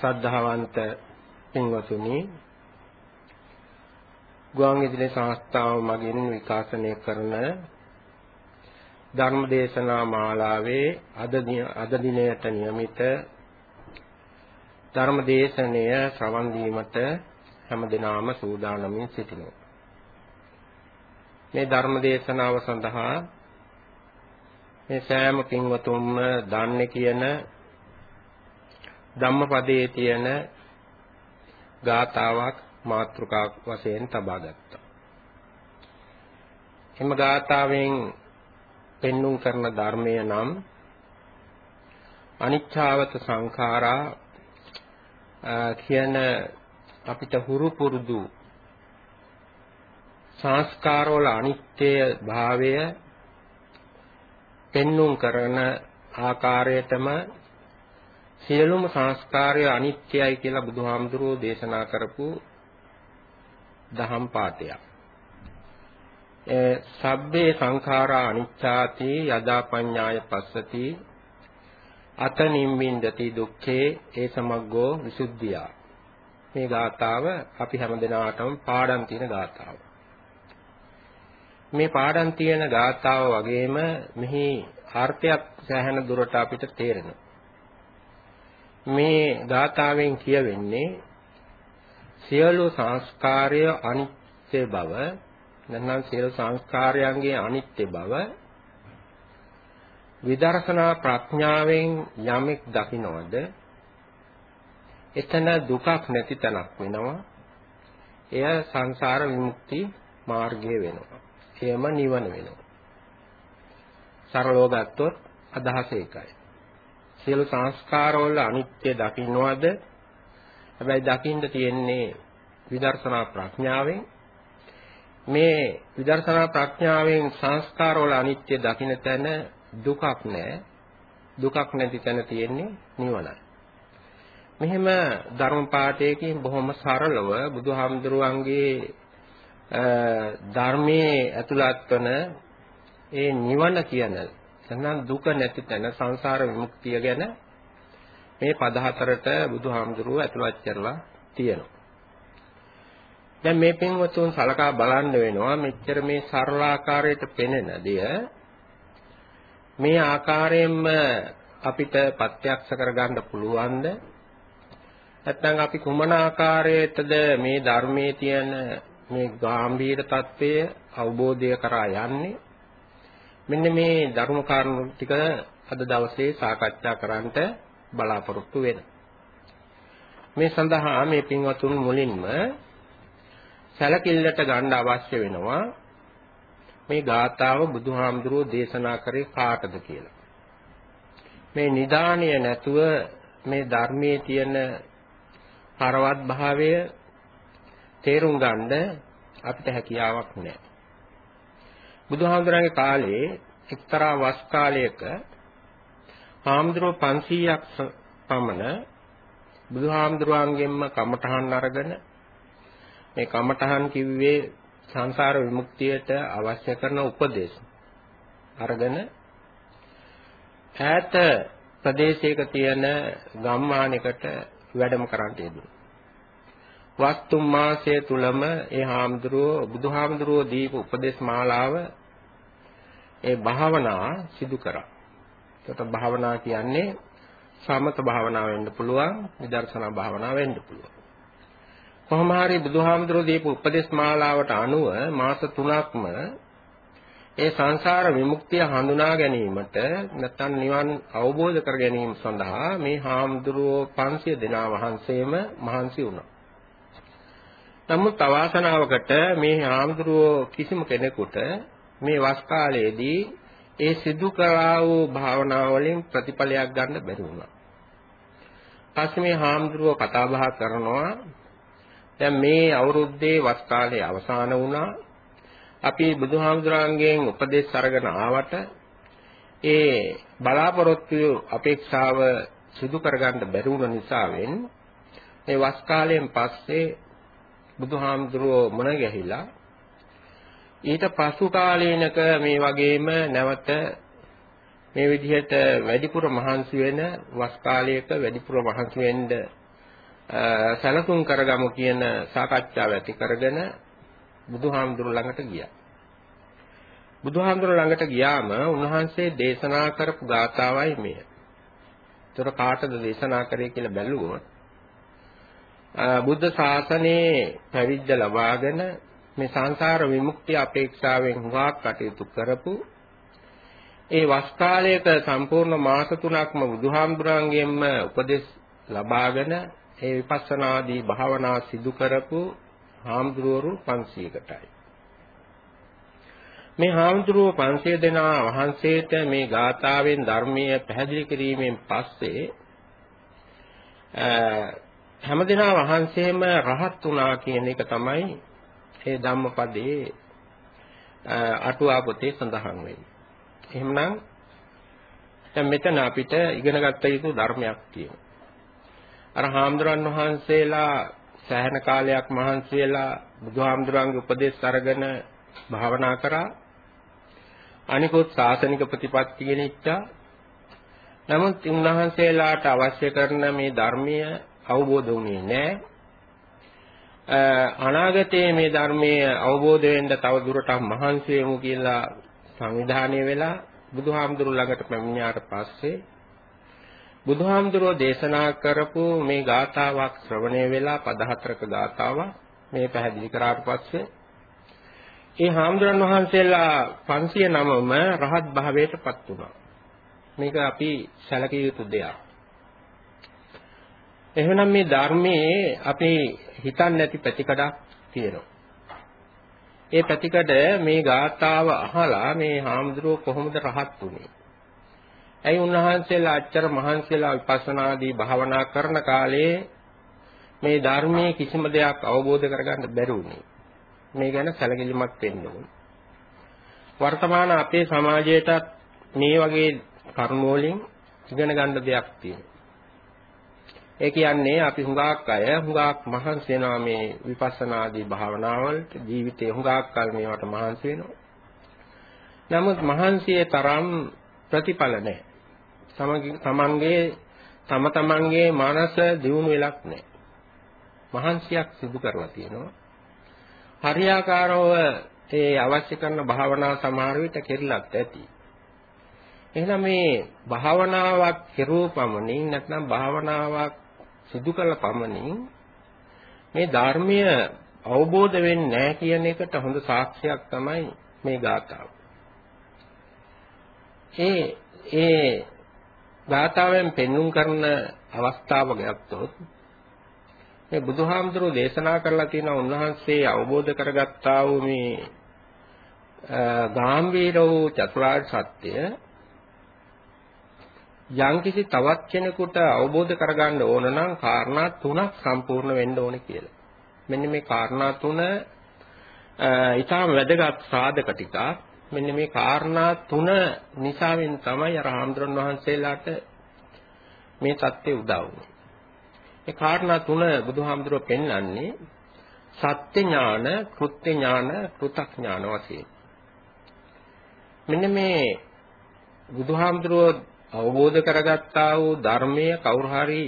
ශ්‍රද්ධාවන්ත පින්වතුනි ගුවන් විදුලි සංස්ථාව මගින් විකාශනය කරන ධර්ම දේශනා මාලාවේ අද අද දිනයට નિયમિત ධර්ම දේශනය ශ්‍රවණ දීමට හැමදෙනාම සූදානමින් සිටිනවා. මේ ධර්ම දේශනාව සඳහා මේ සෑම පින්වතුන්ම දන්නේ කියන ධම්මපදයේ තියෙන ගාතාවක් මාතෘකාවක් වශයෙන් තබා ගත්තා. එම ගාතාවෙන් පෙන්눔 කරන ධර්මය නම් අනිච්ඡාවත සංඛාරා කියන අපිට හුරු පුරුදු සංස්කාරවල අනිත්‍ය භාවය පෙන්눔 කරන ආකාරයටම සියලුම සංස්කාරය අනිත්‍යයි කියලා බුදුහාමුදුරුවෝ දේශනා කරපු දහම් පාඨයක්. ඒ සබ්බේ සංඛාරා අනිච්ඡාති යදා පඤ්ඤාය පස්සති අත නිම්මින්දති දුක්ඛේ ඒ සමග්ගෝ විසුද්ධියා මේ ගාතාව අපි හැමදෙනාටම පාඩම් තියෙන ගාතාව. මේ පාඩම් තියෙන ගාතාව වගේම මෙහි අර්ථයක් සෑහෙන දුරට අපිට තේරෙනවා. මේ ගාතාවෙන් කියවෙන්නේ සියලු සංස්කාරය අනිත්‍ය බව නැත්නම් සියලු සංස්කාරයන්ගේ අනිත්‍ය බව විදර්ශනා ප්‍රඥාවෙන් යමෙක් දකිනවද? එතන දුකක් නැති තැනක් වෙනවා. එය සංසාර විමුක්ති මාර්ගය වෙනවා. එයම නිවන වෙනවා. සරලව ගත්තොත් අදහස ඒකයි. සියලු සංස්කාරවල අනිත්‍ය දකින්නවද හැබැයි දකින්න තියෙන්නේ විදර්ශනා ප්‍රඥාවෙන් මේ විදර්ශනා ප්‍රඥාවෙන් සංස්කාරවල අනිත්‍ය දකින්න තැන දුකක් නැහැ. දුකක් නැති තැන තියෙන්නේ නිවනයි. මෙහෙම ධර්ම පාඨයකින් බොහොම සරලව බුදුහාමුදුරුවන්ගේ ධර්මයේ ඇතුළත් වන ඒ නිවන කියන නැත්නම් දුක නැති තැන සංසාර විමුක්තිය ගැන මේ පද හතරට බුදුහාමුදුරුව ඇතුළත් කරලා තියෙනවා. දැන් මේ පින්වතුන් සලකා බලන්න වෙනවා මෙච්චර මේ සරල ආකාරයට පෙනෙන දෙය. මේ ආකාරයෙන්ම අපිට ප්‍රත්‍යක්ෂ කරගන්න පුළුවන්ද? නැත්නම් අපි කුමන ආකාරයකටද මේ ධර්මයේ තියෙන මේ ගැඹීර తත්වය අවබෝධය කරා යන්නේ? මෙන්න මේ ධර්ම කාරණු ටික අද දවසේ සාකච්ඡා කරන්නට බලාපොරොත්තු වෙන. මේ සඳහා මේ පින්වතුන් මුලින්ම සැලකිල්ලට ගන්න අවශ්‍ය වෙනවා මේ ගාථාව බුදුහාමුදුරුවෝ දේශනා කරේ කාටද කියලා. මේ නිදාණය නැතුව මේ ධර්මයේ තියෙන හරවත් භාවය තේරුම් ගන්න අපිට හැකියාවක් නැහැ. බුදුහාමුදුරන්ගේ කාලේ එක්තරා වස් කාලයක හාමුදුරුවෝ 500ක් පමණ බුදුහාමුදුරුවන්ගෙන්ම කමඨහන් අරගෙන මේ කමඨහන් කිව්වේ සංසාර විමුක්තියට අවශ්‍ය කරන උපදේශ අරගෙන ඈත ප්‍රදේශයක තියෙන ගම්මානයකට වැඩම කරන්න යෙදුණා. වස්තුම් මාසය තුලම ඒ හාමුදුරුවෝ බුදුහාමුදුරුවෝ දීප උපදේශ මාලාව ඒ භාවනා සිදු කරා. ඒකට භාවනා කියන්නේ සමත භාවනාව වෙන්න පුළුවන්, විදර්ශනා භාවනාව වෙන්න පුළුවන්. කොහොම හරි බුදුහාමුදුරුවෝ දීපු උපදේශ මාලාවට අනුව මාස 3ක්ම ඒ සංසාර විමුක්තිය හඳුනා ගැනීමට නැත්නම් නිවන් අවබෝධ කර ගැනීම සඳහා මේ හාමුදුරුවෝ 500 දෙනා වහන්සේම මහන්සි වුණා. නමුත් අවාසනාවකට මේ හාමුදුරුවෝ කිසිම කෙනෙකුට මේ වස් කාලයේදී ඒ සිදු කරා වූ භාවනාව වලින් ප්‍රතිඵලයක් ගන්න බැරි වුණා. පස්සේ මේ හාමුදුරුවෝ කතා බහ කරනවා දැන් මේ අවුරුද්දේ වස් කාලය අවසන් වුණා. අපි බුදුහාමුදුරන්ගෙන් උපදේශ අරගෙන ආවට ඒ බලාපොරොත්තු අපේක්ෂාව සිදු කරගන්න බැරි වුණ නිසාවෙන් මේ වස් කාලයෙන් පස්සේ බුදුහාමුදුරුවෝ මුණ ගැහිලා ඊට පසු කාලීනක මේ වගේම නැවත මේ විදිහට වැඩිපුර මහන්සි වෙන වස් කාලයක වැඩිපුර මහන්සි වෙන්න සැලසුම් කරගමු කියන සාකච්ඡාව ඇති කරගෙන බුදුහාමුදුරු ළඟට ගියා. බුදුහාමුදුරු ළඟට ගියාම උන්වහන්සේ දේශනා කරපු ගාථාවයි මෙය. ඒතර කාටද දේශනා කරේ කියලා බැලුවොත් බුද්ධ ශාසනයේ පැවිද්ද ලබාගෙන මේ සංසාර විමුක්තිය අපේක්ෂාවෙන් හුඟක් කටයුතු කරපු ඒ වස් කාලයක සම්පූර්ණ මාස තුනක්ම බුදුහාමුදුරන්ගෙන්ම උපදෙස් ලබාගෙන ඒ විපස්සනාදී භාවනා සිදු කරපු හාමුදුරුවරු 500කටයි. මේ හාමුදුරුවෝ 500 දෙනා වහන්සේට මේ ගාථාවෙන් ධර්මීය පැහැදිලි කිරීමෙන් පස්සේ හැමදෙනා වහන්සේම රහත් වුණා කියන එක තමයි ඒ ධම්මපදයේ අටුවා පොතේ සඳහන් වෙන්නේ. එහෙමනම් දැන් මෙතන අපිට ඉගෙන ගත්ත යුතු ධර්මයක් තියෙනවා. අර හාමුදුරන් වහන්සේලා සෑහෙන කාලයක් මහන්සි වෙලා බුදුහාමුදුරන්ගේ උපදේශ අරගෙන භාවනා කරා. අනිකුත් සාසනික ප්‍රතිපත්ති ගෙනිච්චා. නමුත් උන්වහන්සේලාට අවශ්‍ය කරන මේ ධර්මීය අවබෝධ වුණේ නැහැ. අනාගතයේ මේ ධර්මයේ අවබෝධ වෙන්න තව දුරටත් මහන්සි වෙමු කියලා සංවිධානය වෙලා බුදුහාමුදුරු ළඟට පැමිණියාට පස්සේ බුදුහාමුදුරෝ දේශනා කරපු මේ ගාථාවක් ශ්‍රවණය වෙලා පද හතරක ගාථාවක් මේ පැහැදිලි කරාට පස්සේ ඒ හාමුදුරන් වහන්සේලා 509ම රහත් භාවයටපත් වුණා. මේක අපි සැලකිය යුතු දෙයක්. එහෙනම් මේ ධර්මයේ අපි හිතන්නේ නැති පැතිකඩක් තියෙනවා. ඒ පැතිකඩ මේ ගාථාව අහලා මේ හාමුදුරුව කොහොමද රහත් වුනේ? ඇයි උන්වහන්සේලා අච්චර මහන්සියලා විපස්සනාදී භාවනා කරන කාලේ මේ ධර්මයේ කිසිම දෙයක් අවබෝධ කරගන්න බැරි වුණේ? මේ ගැන සැලකිලිමත් වෙන්න ඕනේ. වර්තමාන අපේ සමාජයටත් මේ වගේ කරුණු වලින් ඉගෙන ගන්න දෙයක් තියෙනවා. ඒ කියන්නේ අපි හුඟක් අය හුඟක් මහන්සි වෙනවා මේ විපස්සනාදී භාවනාවලට ජීවිතේ හුඟක් කල් මේවට මහන්සි වෙනවා. නමුත් මහන්සියේ තරම් ප්‍රතිඵල නැහැ. තමන්ගේ තම තමන්ගේ මනස දියුණු වෙලක් නැහැ. මහන්සියක් සිදු කරලා තියෙනවා. හරියාකාරව ඒ අවශ්‍ය කරන භාවනා සමහර විට කෙරලත් ඇති. එහෙනම් මේ භාවනාවක් කෙරුව පමණින් නැත්නම් භාවනාවක් සිදු කළ පමණින් මේ ධර්මය අවබෝධ වෙන්නේ නැහැ කියන එකට හොඳ සාක්ෂියක් තමයි මේ ගාථාව. ඒ ඒ ගාථාවෙන් පෙන්눔 කරන අවස්ථාව ගත්තොත් මේ බුදුහාමුදුරුවෝ දේශනා කරලා තියෙන උන්වහන්සේ අවබෝධ කරගත්තා වූ මේ ගාම්භීර වූ චතුරාර්ය සත්‍ය යම්කිසි තවත් කෙනෙකුට අවබෝධ කරගන්න ඕන නම් කාරණා තුනක් සම්පූර්ණ වෙන්න ඕනේ කියලා. මෙන්න මේ කාරණා තුන ඊටාම වැදගත් සාධක ටිකක්. මෙන්න මේ කාරණා තුන නිසාවෙන් තමයි අර හාමුදුරන් වහන්සේලාට මේ தත්ත්වය උදා වුනේ. මේ කාරණා තුන බුදුහාමුදුරුවෝ පෙන්වන්නේ සත්‍ය ඥාන, කෘත්‍ය ඥාන, කෘතඥාන වශයෙන්. මෙන්න මේ බුදුහාමුදුරුවෝ අවබෝධ කරගත්තා වූ ධර්මය කවුරු හරි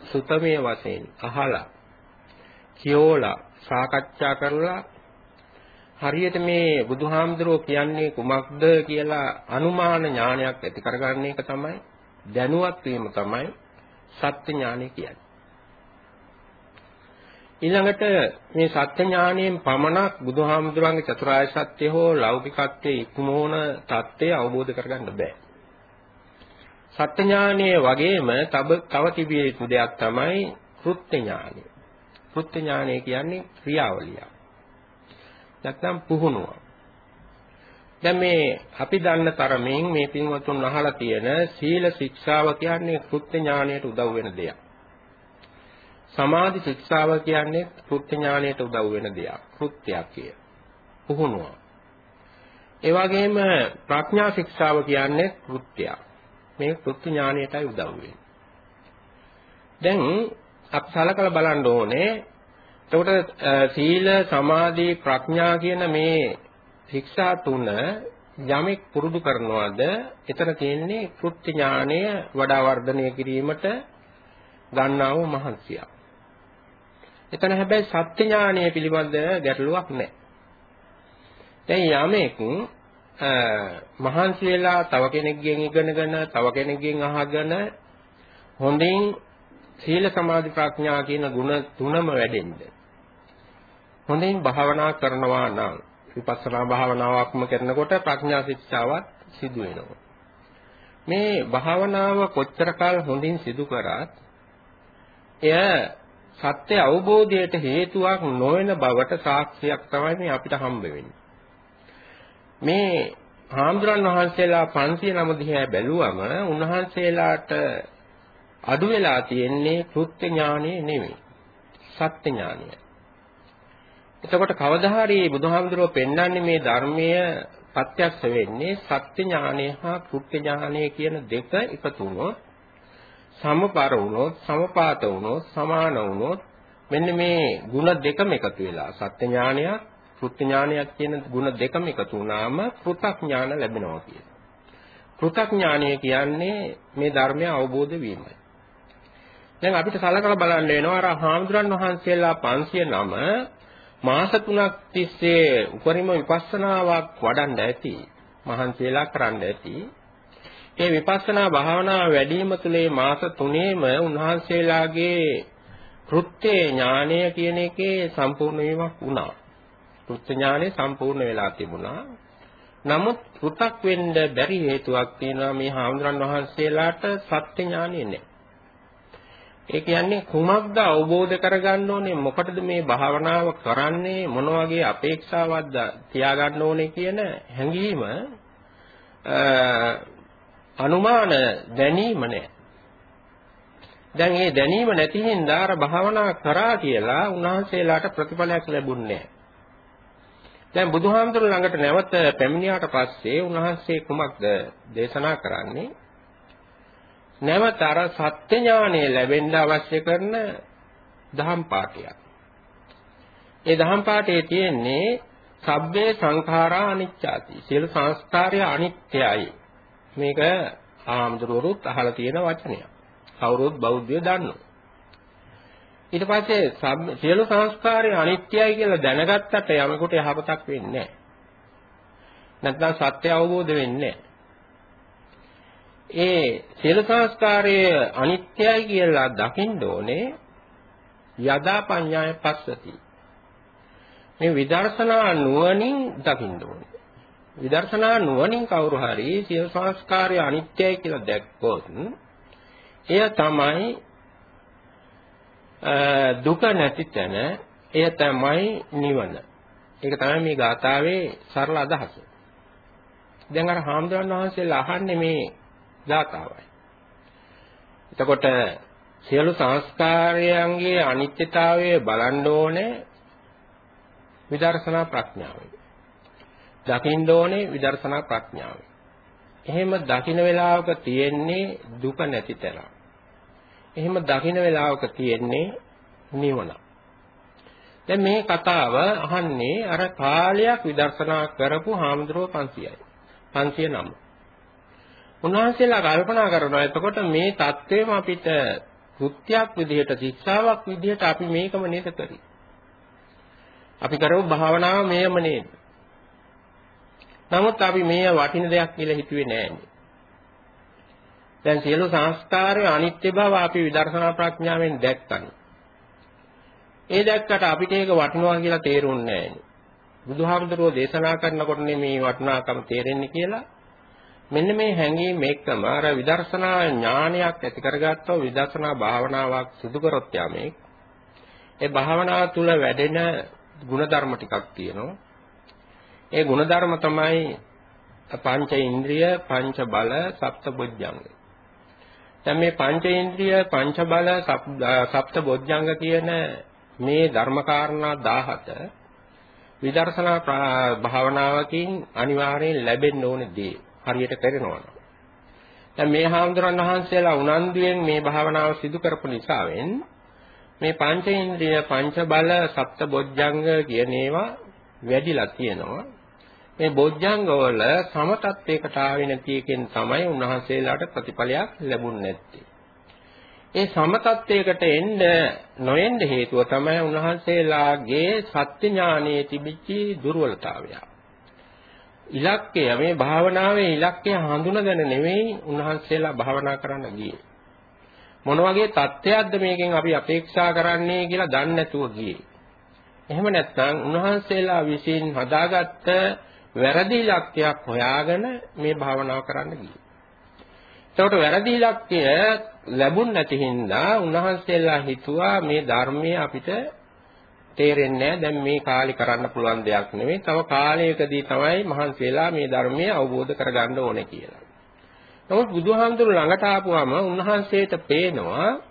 සුතමේ වශයෙන් අහලා කියෝලා සාකච්ඡා කරලා හරියට මේ බුදුහාමුදුරුවෝ කියන්නේ කුමක්ද කියලා අනුමාන ඥානයක් ඇති කරගන්න එක තමයි දැනුවත් වීම තමයි සත්‍ය ඥානය කියන්නේ. ඊළඟට මේ සත්‍ය ඥානයෙන් පමණක් බුදුහාමුදුරන්ගේ චතුරාර්ය සත්‍ය හෝ ලෞකිකත්වයේ ඉක්මෝන தත්ත්වය අවබෝධ කරගන්න බෑ. සත්‍ය ඥානයේ වගේම තව තව තිබිය යුතු දෙයක් තමයි කෘත්‍ය ඥානය. කෘත්‍ය ඥානය කියන්නේ ක්‍රියාවලිය. නැත්නම් පුහුණුව. දැන් මේ අපි දන්න තරමින් මේ පින්වතුන් අහලා තියෙන සීල ශික්ෂාව කියන්නේ කෘත්‍ය ඥානයට උදව් වෙන දෙයක්. සමාධි ශික්ෂාව කියන්නේ කෘත්‍ය ඥානයට උදව් වෙන දෙයක්. කෘත්‍යයක් කිය. පුහුණුව. ඒ වගේම ප්‍රඥා ශික්ෂාව කියන්නේ කෘත්‍යයක්. මේ කෘත්‍ය ඥානයටයි උදව් වෙන්නේ. දැන් අපි සලකලා බලන්න ඕනේ. එතකොට සීල සමාධි ප්‍රඥා කියන මේ ශික්ෂා තුන යමෙක් පුරුදු කරනවාද එතන තියෙන්නේ කෘත්‍ය ඥානය වඩා වර්ධනය කිරීමට ගන්නා වූ මහන්සියක්. එතන හැබැයි සත්‍ය ඥානය පිළිබඳ ගැටලුවක් නැහැ. දැන් යමෙක් මහන්සි වෙලා තව කෙනෙක්ගෙන් ඉගෙනගෙන තව කෙනෙක්ගෙන් අහගෙන හොඳින් සීල සමාධි ප්‍රඥා කියන ගුණ තුනම වැඩෙන්න. හොඳින් භාවනා කරනවා නම් විපස්සනා භාවනාවක්ම කරනකොට ප්‍රඥා ශික්ෂාවත් සිදු වෙනවා. මේ භාවනාව කොච්චර කාල හොඳින් සිදු කරත් එය සත්‍ය අවබෝධයට හේතුවක් නොවන බවට සාක්ෂියක් තමයි මේ අපිට හම්බ වෙන්නේ. මේ හාමුදුරන් වහන්සේලා 500 නම දිහා බැලුවම උන්වහන්සේලාට අඩු වෙලා තියෙන්නේ කෘත්‍ය ඥානෙ නෙමෙයි. සත්‍ය ඥානය. එතකොට කවදා හරි බුදුහාමුදුරුවෝ පෙන්වන්නේ මේ ධර්මය ප්‍රත්‍යක්ෂ වෙන්නේ සත්‍ය ඥානය හා කෘත්‍ය ඥානය කියන දෙක එකතු වුණොත් සමපර වුණොත් සමපාත වුණොත් සමාන වුණොත් මෙන්න මේ ಗುಣ දෙකම එකතු වෙලා සත්‍ය ඥානයත් කෘත්‍ය ඥානයත් කියන ಗುಣ දෙකම එකතු වුණාම කෘතඥාන ලැබෙනවා කියන. කෘතඥානය කියන්නේ මේ ධර්මය අවබෝධ වීමයි. දැන් අපිට සලකලා බලන්න වෙනවා අර හාමුදුරන් වහන්සේලා 509 මාස 3ක් තිස්සේ උපරිම විපස්සනාවක් වඩන්න ඇති. මහන්සියලා කරන්න ඇති. ඒ විපස්සනා භාවනාව වැඩිම තුලේ මාස 3ේම උන්වහන්සේලාගේ කෘත්‍ය ඥානය කියන එකේ සම්පූර්ණ වීමක් වුණා. කෘත්‍ය ඥානය සම්පූර්ණ වෙලා තිබුණා. නමුත් කෘතක් වෙන්න බැරි හේතුවක් තියෙනවා මේ හාමුදුරන් වහන්සේලාට සත්‍ය ඥානෙ නැහැ. ඒ කියන්නේ කුමක්ද අවබෝධ කරගන්න ඕනේ මොකටද මේ භාවනාව කරන්නේ මොන වගේ අපේක්ෂාවක්ද තියාගන්න ඕනේ කියන හැඟීම අනුමාන දැනීම නැහැ. දැන් මේ දැනීම නැති හින්දා අර භාවනා කරා කියලා උන්වහන්සේලාට ප්‍රතිඵලයක් ලැබුණේ නැහැ. දැන් බුදුහාමුදුර ළඟට නැවත පැමිණියාට පස්සේ උන්වහන්සේ කුමක්ද දේශනා කරන්නේ? නැවත අර සත්‍ය ඥානය ලැබෙන්න අවශ්‍ය කරන දහම් පාඨයක්. ඒ දහම් පාඨයේ තියෙන්නේ සබ්බේ සංඛාරා අනිච්චාති. සියලු සංස්කාරය අනිත්‍යයි. මේක ආම්දුරුවරුත් අහලා තියෙන වචනයක්. කවුරුත් බෞද්ධයෝ දන්නවා. ඊට පස්සේ සියලු සංස්කාරය අනිත්‍යයි කියලා දැනගත්තට යමෙකුට යහපතක් වෙන්නේ නැහැ. නැත්නම් සත්‍ය අවබෝධ වෙන්නේ නැහැ. ඒ සියලු සංස්කාරය අනිත්‍යයි කියලා දකින්න ඕනේ යදා පඤ්ඤාය පස්සති. මේ විදර්ශනා නුවණින් දකින්න ඕනේ. විදර්ශනා නුවණින් කවුරු හරි සියලු සංස්කාරය අනිත්‍යයි කියලා දැක්කොත් එය තමයි දුක නැති තැන එය තමයි නිවන. ඒක තමයි මේ ගාථාවේ සරල අදහස. දැන් අර හාමුදුරන් වහන්සේලා අහන්නේ මේ ධාතාවයි. එතකොට සියලු සංස්කාරයන්ගේ අනිත්‍යතාවය බලන්න ඕනේ විදර්ශනා ප්‍රඥාවෙන්. දකින්න ඕනේ විදර්ශනා ප්‍රඥාවෙන්. එහෙම දකින්න වෙලාවක තියෙන්නේ දුක නැති තැන. එහෙම දකින්න වෙලාවක තියෙන්නේ නිවන. දැන් මේ කතාව අහන්නේ අර කාලයක් විදර්ශනා කරපු හාමුදුරුවෝ 500යි. 509. උන්වහන්සේලා කල්පනා කරනවා එතකොට මේ தත්වේම අපිට කෘත්‍යයක් විදිහට ශික්ෂාවක් විදිහට අපි මේකම නේද කරේ. අපි කරව භාවනාව මේම නේද. නමුත් අපි මේ වටින දෙයක් කියලා හිතුවේ නෑනේ. දැන් සියලු සංස්කාරයේ අනිත්‍ය බව අපි විදර්ශනා ප්‍රඥාවෙන් දැක්කනේ. ඒ දැක්කට අපිට ඒක වටිනවා කියලා තේරුන්නේ නැහැ. බුදුහාමුදුරුවෝ දේශනා කරනකොට මේ වටිනාකම තේරෙන්නේ කියලා මෙන්න මේ හැඟීම එක්කම අර විදර්ශනා ඥානයක් ඇති කරගත්තව විදර්ශනා භාවනාවක් සිදු කරොත් යමේ ඒ භාවනාව තුළ වැඩෙන ಗುಣධර්ම ටිකක් තියෙනවා ඒ ಗುಣධර්ම තමයි පංච ඉන්ද්‍රිය පංච බල සප්ත බුද්ධංගය දැන් මේ පංච ඉන්ද්‍රිය පංච බල සප්ත බොජ්ජංග කියන මේ ධර්මකාරණා 17 විදර්ශනා භාවනාවකින් අනිවාර්යෙන් ලැබෙන්න ඕන දේ හරියට කරනවා. දැන් මේ හාමුදුරන් වහන්සේලා උනන්දුවෙන් මේ භාවනාව සිදු කරපු නිසාවෙන් මේ පංචේන්ද්‍රිය පංච බල සප්ත බොජ්ජංග කියන ඒවා වැඩිලා තියෙනවා. මේ බොජ්ජංග වල සමතත්වයකට ආවේ නැති එකෙන් තමයි උන්වහන්සේලාට ප්‍රතිඵලයක් ලැබුණ නැත්තේ. ඒ සමතත්වයකට එන්න නොඑන්න හේතුව තමයි උන්වහන්සේලාගේ සත්‍ය ඥානයේ තිබිච්ච දුර්වලතාවය. ඉලක්කය මේ භාවනාවේ ඉලක්කය හඳුනගෙන නෙවෙයි උන්වහන්සේලා භාවනා කරන්න ගියේ. මොන වගේ தත්ත්වයක්ද මේකෙන් අපි අපේක්ෂා කරන්නේ කියලා දන්නේ නැතුව ගියේ. එහෙම නැත්නම් උන්වහන්සේලා විසින් හදාගත්ත වැරදි ඉලක්කයක් හොයාගෙන මේ භාවනාව කරන්න ගියේ. එතකොට වැරදි ඉලක්කය ලැබුණ නැති හින්දා උන්වහන්සේලා හිතුවා මේ ධර්මයේ අපිට තේරෙන්නේ දැන් මේ කාලේ කරන්න පුළුවන් දෙයක් නෙවෙයි. තව කාලයකදී තමයි මහන්සි වෙලා මේ ධර්මය අවබෝධ කරගන්න ඕනේ කියලා. නමුත් බුදුහාමුදුරු ළඟට ආපුවම උන්වහන්සේට පේනවා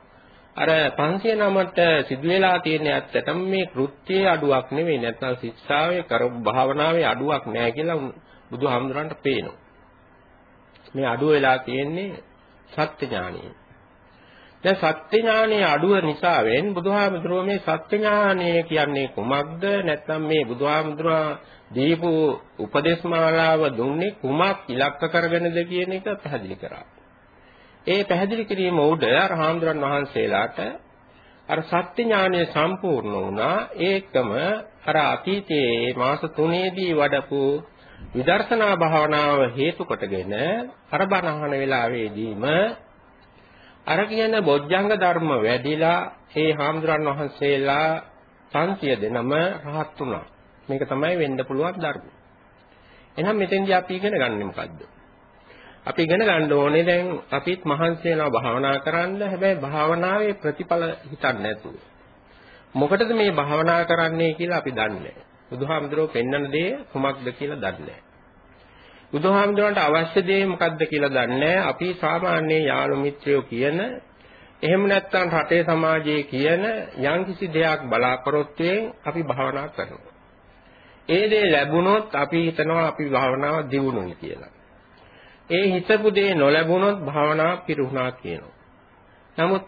අර 509ට සිදු වෙලා තියෙන ඇත්තටම මේ කෘත්‍යයේ අඩුවක් නෙවෙයි නැත්නම් ශික්ෂාවේ කර භාවනාවේ අඩුවක් නෑ කියලා බුදුහාමුදුරන්ට පේනවා. මේ අඩුව වෙලා තියෙන්නේ සත්‍ය ඥානිය. දැන් සත්‍ය ඥානයේ අඩුව නිසාවෙන් බුදුහාමුදුරුවෝ මේ සත්‍ය ඥානය කියන්නේ කුමක්ද නැත්නම් මේ බුදුහාමුදුරුවා දීපු උපදේශමාලාව දුන්නේ කුමක් ඉලක්ක කරගෙනද කියන එක පැහැදිලි කරා. ඒ පැහැදිලි කිරීම උඩ අර හාමුදුරන් වහන්සේලාට අර සත්‍ය ඥානය සම්පූර්ණ වුණා ඒකම අර අතීතයේ මාස 3ේදී වඩපු විදර්ශනා භාවනාව හේතු කොටගෙන අර බණහන වෙලාවේදීම අර කියන බොජ්ජංග ධර්ම වැඩිලා ඒ හාමුදුරන් වහන්සේලා 500 දෙනම රහත් වුණා. මේක තමයි වෙන්න පුළුවන් ධර්ම. එහෙනම් මෙතෙන්දී අපි ඉගෙන ගන්න මොකද්ද? අපි ඉගෙන ගන්න ඕනේ දැන් අපිත් මහන්සි වෙනවා භාවනා කරන්න. හැබැයි භාවනාවේ ප්‍රතිඵල හිතන්නේ නැතුව. මොකටද මේ භාවනා කරන්නේ කියලා අපි දන්නේ නැහැ. බුදුහාමුදුරුවෝ පෙන්වන දේ කුමක්ද කියලා දන්නේ නැහැ. බුදුහාමුදුරන්ට අවශ්‍ය දේ මොකක්ද කියලා දන්නේ අපි සාමාන්‍ය යාළු මිත්‍රයෝ කියන එහෙම නැත්නම් රටේ සමාජයේ කියන යම්කිසි දෙයක් බලාපොරොත්තුෙන් අපි භාවනා කරනවා. ඒ දේ ලැබුණොත් අපි හිතනවා අපි භාවනාව දියුණුයි කියලා. ඒ හිතපු දේ නොලැබුණොත් භාවනාව පිරුණා කියනවා. නමුත්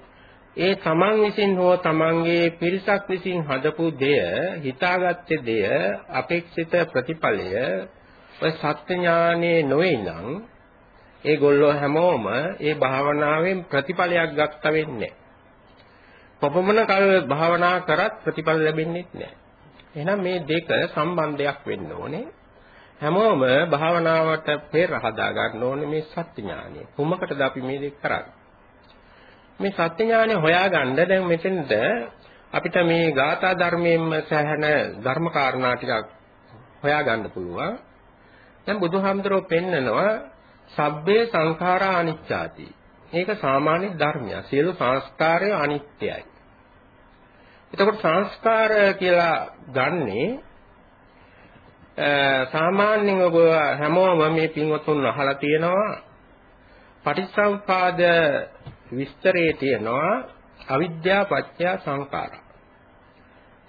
ඒ තමන් විසින් හෝ තමන්ගේ පිරිසක් විසින් හදපු දෙය හිතාගත්තේ දෙය අපේක්ෂිත ප්‍රතිඵලය ඔය සත්‍ය ඥානේ නොවේ නම් ඒගොල්ලෝ හැමෝම ඒ භාවනාවෙන් ප්‍රතිඵලයක් ගත්ත වෙන්නේ කොපමණ කල් භාවනා කරත් ප්‍රතිඵල ලැබෙන්නේ නැහැ. එහෙනම් මේ දෙක සම්බන්ධයක් වෙන්න ඕනේ. හැමෝම භාවනාවට පෙර හදා ගන්න ඕනේ මේ සත්‍ය ඥානය. කොමකටද අපි මේ දෙක කරන්නේ? මේ සත්‍ය ඥානය හොයාගන්න දැන් මෙතෙන්ද අපිට මේ ගාථා ධර්මයෙන්ම සෑහෙන ධර්ම කාරණා ටිකක් හොයාගන්න පුළුවන්. දැන් බුදුහාමුදුරුවෝ පෙන්නනවා සබ්බේ සංඛාරා අනිච්චාති. මේක සාමාන්‍ය ධර්මයක්. සියලු සංස්කාරය අනිත්‍යයි. එතකොට සංස්කාර කියලා ගන්නේ සාමාන්‍යයෙන් ඔබ හැමෝම මේ පින්වතුන් අහලා තියෙනවා පටිච්චසමුපාද විස්තරයේ තියෙනවා අවිද්‍යා පත්‍ය සංඛාරා.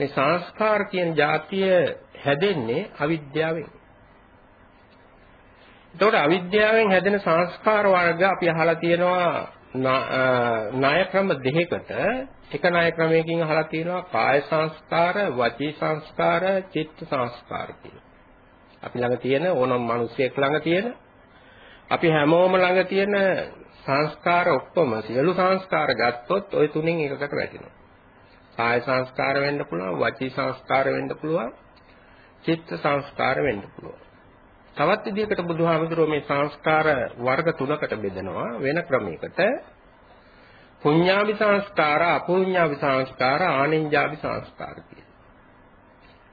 මේ සංස්කාර කියන જાතිය හැදෙන්නේ අවිද්‍යාවෙන්. එතකොට අවිද්‍යාවෙන් හැදෙන සංස්කාර වර්ග අපි අහලා තියෙනවා ණය ක්‍රම දෙකකට එක ණය ක්‍රමයකින් අහලා තියෙනවා කාය සංස්කාර, වචී සංස්කාර, චිත්ත සංස්කාර කියලා. අපි ළඟ තියෙන ඕනම මිනිසෙක් ළඟ තියෙන අපි හැමෝම ළඟ තියෙන සංස්කාර ඔක්කොම සියලු සංස්කාර ගත්තොත් ওই තුنين එකකට වැටෙනවා. කාය සංස්කාර වෙන්න පුළුවන්, වචී සංස්කාර වෙන්න පුළුවන්, චිත්ත සංස්කාර වෙන්න පුළුවන්. තවත් විදිහකට බුදුහාමුදුරුවෝ මේ සංස්කාර වර්ග තුනකට බෙදනවා වෙන ක්‍රමයකට. පුඤ්ඤාවි සංස්කාර, අපුඤ්ඤාවි සංස්කාර, ආනිඤ්ඤාවි සංස්කාර කියලා.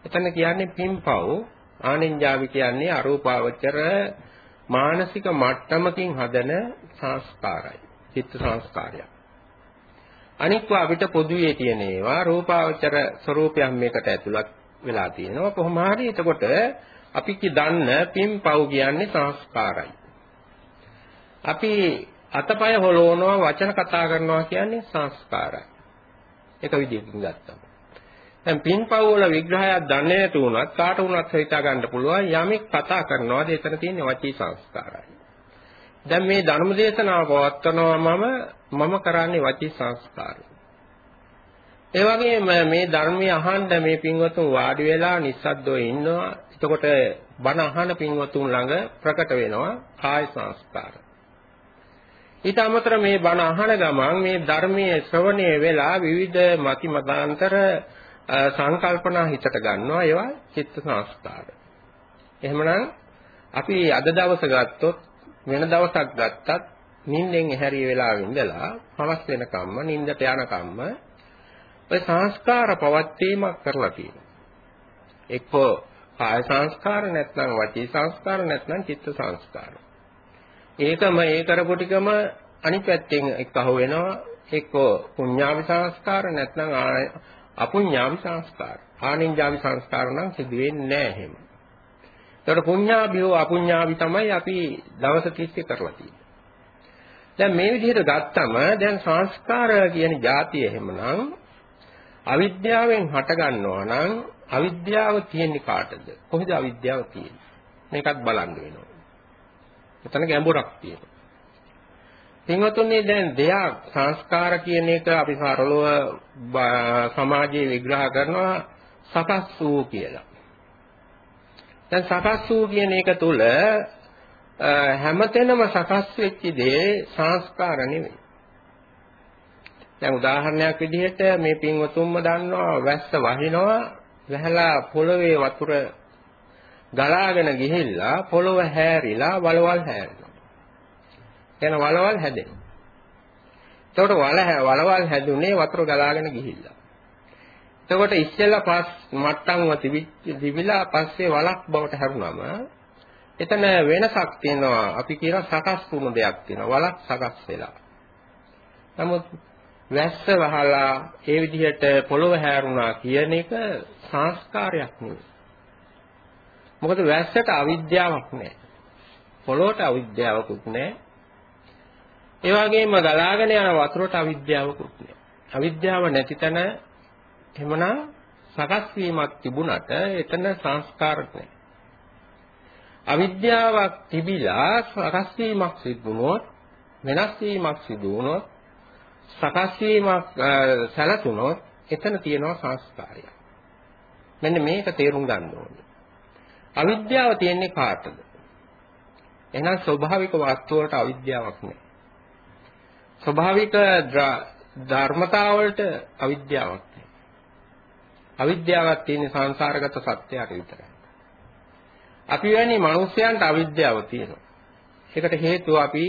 එතන කියන්නේ පින්පව් ආනිඤ්ඤාවි කියන්නේ අරූපාවචර මානසික මට්ටමකින් හදන සංස්කාරයි. චිත්ත සංස්කාරය. අනික්ව අපිට පොදුවේ තියෙන ඒවා රූපාවචර ස්වરૂපයන් මේකට ඇතුළත් වෙලා තියෙනවා. කොහොම හරි එතකොට අපි දන්න පින්පව් කියන්නේ සංස්කාරයි. අපි අතපය හොලවනවා වචන කතා කරනවා කියන්නේ සංස්කාරයි. එක විදිහකින් ගත්තම. දැන් පින්පව් වල විග්‍රහයක් දන්නේ නැති වුණත් කාට වුණත් හිතා ගන්න පුළුවන් යමෙක් කතා කරනවාද එතන තියෙන වචී සංස්කාරයි. දැන් මේ ධර්ම දේශනාව පවත්වනවා මම මම කරන්නේ වචී සංස්කාරය. ඒ වගේම මේ ධර්මයේ අහන්න මේ පින්වතුන් වාඩි වෙලා නිස්සද්දව ඉන්නවා එතකොට බණ අහන පින්වතුන් ළඟ ප්‍රකට වෙනවා කාය සංස්කාර. ඊට අමතර මේ බණ අහන ගමන් මේ ධර්මයේ ශ්‍රවණය වෙලා විවිධ මති මතාන්තර සංකල්පනා හිතට ගන්නවා ඒවා චිත්ත සංස්කාර. එහෙමනම් අපි අද දවස ගත්තොත් වෙන දවසක් ගත්තත් නිින්දෙන් ඇහැරිය වෙලාවෙ ඉඳලා හවස් වෙනකම්ම නිින්දට යනකම්ම ඔය සංස්කාර පවත්වීමක් කරලා තියෙනවා. එක්කෝ කාය සංස්කාර නැත්නම් වචී සංස්කාර නැත්නම් චිත්ත සංස්කාර. ඒකම ඒ කරපු ටිකම අනිත් පැත්තෙන් එක්කහුව වෙනවා එක්කෝ පුඤ්ඤාවි සංස්කාර නැත්නම් අපුඤ්ඤාවි සංස්කාර. ආනිඤ්ඤාවි සංස්කාර නම් සිදු වෙන්නේ නැහැ එහෙම. ඒතකොට පුඤ්ඤාභියෝ අපුඤ්ඤාභි තමයි අපි දවස් 30 කරලා තියෙන්නේ. දැන් මේ විදිහට ගත්තම දැන් සංස්කාර කියන જાතිය එහෙමනම් අවිද්‍යාවෙන් හට ගන්නවා නම් අවිද්‍යාව තියෙන්නේ කාටද? කොහෙද අවිද්‍යාව තියෙන්නේ? මේකත් බලන්න වෙනවා. එතන ගැඹුරක් තියෙනවා. පින්වතුනි දැන් දෙයක් සංස්කාර කියන එක අපි සරලව සමාජයේ විග්‍රහ කරනවා සකස් වූ කියලා. දැන් සකස් වූ කියන එක තුල හැමතැනම සකස් වෙච්ච දේ සංස්කාර නෙවෙයි. දැන් උදාහරණයක් විදිහට මේ පින්වතුන්ම දන්නවා වැස්ස වහිනවා වැහලා පොළවේ වතුර ගලාගෙන ගිහිල්ලා පොළව හැරිලා වලවල් හැරෙනවා. එන වලවල් හැදෙනවා. එතකොට වල වලවල් හැදුනේ වතුර ගලාගෙන ගිහිල්ලා. එතකොට ඉස්සෙල්ලා පස් මට්ටම්ව තිබිලා පස්සේ වලක් බවට හැරුණම එතන වෙනසක් තියෙනවා. අපි කියන සකස් වුණු දෙයක් තියෙනවා. වලක් සකස් වෙලා. නමුත් වැස්ස වහලා ඒ විදිහට පොළව හැරුණා කියන එක සංස්කාරයක් නෙවෙයි. මොකද වැස්සට අවිද්‍යාවක් නැහැ. පොළොවට අවිද්‍යාවකුත් නැහැ. ඒ වගේම ගලාගෙන යන වතුරට අවිද්‍යාවකුත් නැහැ. අවිද්‍යාව නැති තැන එහෙමනම් සකස් වීමක් තිබුණට එතන සංස්කාර නැහැ. අවිද්‍යාවක් තිබිලා සකස් වීමක් සිදු වුණොත් වෙනස් වීමක් සිදු වුණොත් සකස් වීමක් සැලසුනොත් එතන තියෙනවා සංස්කාරයක්. මෙන්න මේක තේරුම් ගන්න ඕනේ. අවිද්‍යාව තියෙන්නේ කාටද? එහෙනම් ස්වභාවික වස්තු වලට අවිද්‍යාවක් නැහැ. ස්වභාවික ධර්මතාව වලට අවිද්‍යාවක් නැහැ. අවිද්‍යාවක් තියෙන්නේ සංසාරගත සත්‍යයට විතරයි. අපි වැනි මිනිස්යන්ට අවිද්‍යාව තියෙනවා. ඒකට හේතුව අපි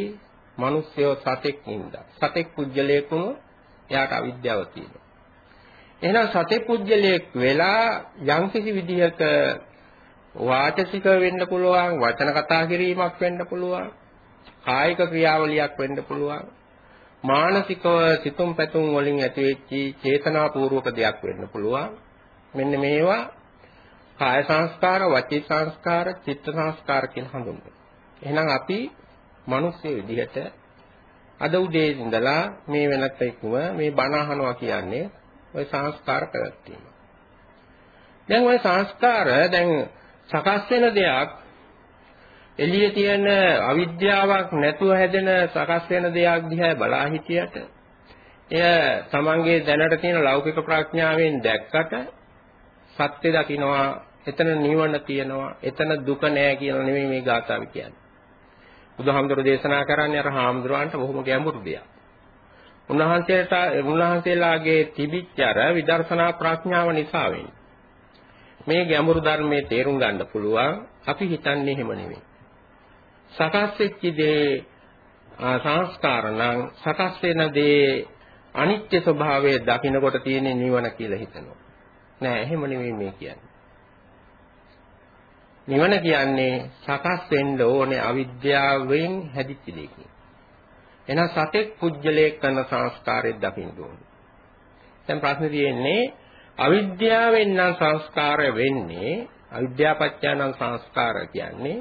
මිනිස්සයෝ සතෙක් නින්දා. සතෙක් පුජ්‍යලයක් වුණොත් එයාට අවිද්‍යාව තියෙනවා. එහෙනම් සතෙක් පුජ්‍යලයක් වෙලා යම්කිසි විදිහක වාචසික වෙන්න පුළුවන්, වචන කතා කිරීමක් වෙන්න පුළුවන්, කායික ක්‍රියාවලියක් වෙන්න පුළුවන්. මානසිකව සිතුම් පැතුම් වලින් ඇතිවෙච්ච චේතනාපූර්වක දෙයක් වෙන්න පුළුවන්. මෙන්න මේවා කාය සංස්කාර, වචී සංස්කාර, චිත්ත සංස්කාර කියලා හඳුන්වනවා. එහෙනම් අපි මිනිස්සු විදිහට අද උදේ ඉඳලා මේ වෙනත් එක්කම මේ බණ අහනවා කියන්නේ ওই සංස්කාර පැවැත්වීම. දැන් ওই සංස්කාර දැන් සකස් වෙන දෙයක් එළියේ තියෙන අවිද්‍යාවක් නැතුව හැදෙන සකස් වෙන දෙයක් දිහා බලා හිටියට එය තමන්ගේ දැනට තියෙන ලෞකික ප්‍රඥාවෙන් දැක්කට සත්‍ය දකින්නවා එතන නිවන තියෙනවා එතන දුක නෑ කියලා නෙමෙයි මේ ගාථාව කියන්නේ බුදුහාමුදුරු දේශනා කරන්නේ අර හාමුදුරුවන්ට බොහොම ගැඹුරු දෙයක්. උන්වහන්සේට උන්වහන්සේලාගේ තිබිච්ච අර විදර්ශනා ප්‍රඥාව නිසා වෙන්නේ. මේ ගැඹුරු ධර්මයේ තේරුම් ගන්න පුළුවන් අපි හිතන්නේ එහෙම නෙවෙයි. සකස් වෙච්ච දේ සංස්කාර නම් සකස් වෙන දේ අනිත්‍ය ස්වභාවය දකින්නකොට තියෙන නිවන කියලා හිතනවා. නෑ එහෙම නෙවෙයි මේ කියන්නේ. නිවන කියන්නේ සකස් වෙන්න ඕනේ අවිද්‍යාවෙන් හැදිච්ච දෙයකින්. එහෙනම් සතෙක් පුජ්‍යලයක් කරන සංස්කාරයක් දකින්න ඕනේ. දැන් ප්‍රශ්නේ තියෙන්නේ අවිද්‍යාවෙන් නම් සංස්කාර වෙන්නේ අවිද්‍යාපත්‍ය නම් සංස්කාර කියන්නේ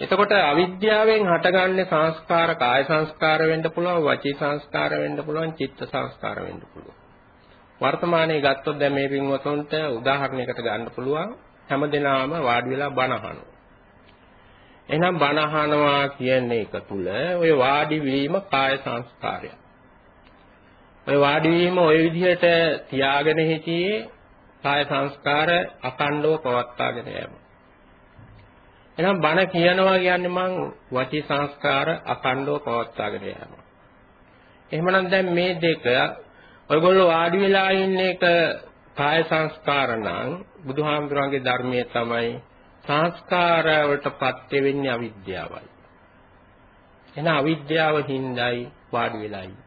එතකොට අවිද්‍යාවෙන් හටගන්නේ සංස්කාර කාය සංස්කාර වෙන්න පුළුවන් වචී සංස්කාර වෙන්න පුළුවන් චිත්ත සංස්කාර වෙන්න පුළුවන් වර්තමානයේ ගත්තොත් දැන් මේ පින්වතුන්ට උදාහරණයකට ගන්න පුළුවන් හැමදෙනාම වාඩි වෙලා බණ අහනවා. එහෙනම් බණ අහනවා කියන එක තුල ඔය වාඩි වීම කාය සංස්කාරයක්. ඔය වාඩි වීම ওই විදිහට තියාගෙන හිටියේ කාය සංස්කාර අකණ්ඩව පවත්වාගෙන යෑම. එහෙනම් බණ කියනවා කියන්නේ මං වචී සංස්කාර අකණ්ඩව පවත්වාගෙන යනවා. එහෙමනම් දැන් මේ දෙක ඔයගොල්ලෝ වාඩි වෙලා ඉන්න එක කාය සංස්කාර නම් බුදුහාමුදුරන්ගේ ධර්මයේ තමයි සංස්කාර වලටපත් වෙන්නේ අවිද්‍යාවයි. එන අවිද්‍යාව හින්දායි වාඩි වෙලා ඉන්නේ.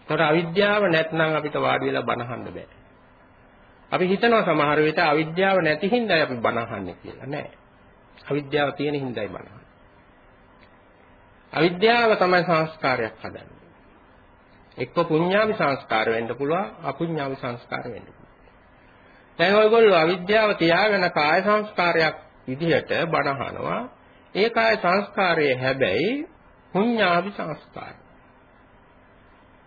ඒතර අවිද්‍යාව නැත්නම් අපිට වාඩි වෙලා බණ අහන්න බෑ. අපි හිතනවා සමහර විට අවිද්‍යාව නැති හින්දායි අපි බණ අහන්නේ කියලා. නෑ. අවිද්‍යාව තියෙන හින්දායි බණ අහන්නේ. අවිද්‍යාව තමයි සංස්කාරයක් හදන්නේ. එක්ක පුඤ්ඤාවි සංස්කාර වෙන්න පුළුවන් අපුඤ්ඤාවි සංස්කාර වෙන්න පුළුවන්. දැන් ඔයගොල්ලෝ අවිද්‍යාව තියාගෙන කාය සංස්කාරයක් විදිහට බණ අහනවා. ඒ කාය සංස්කාරයේ හැබැයි පුඤ්ඤාවි සංස්කාරය.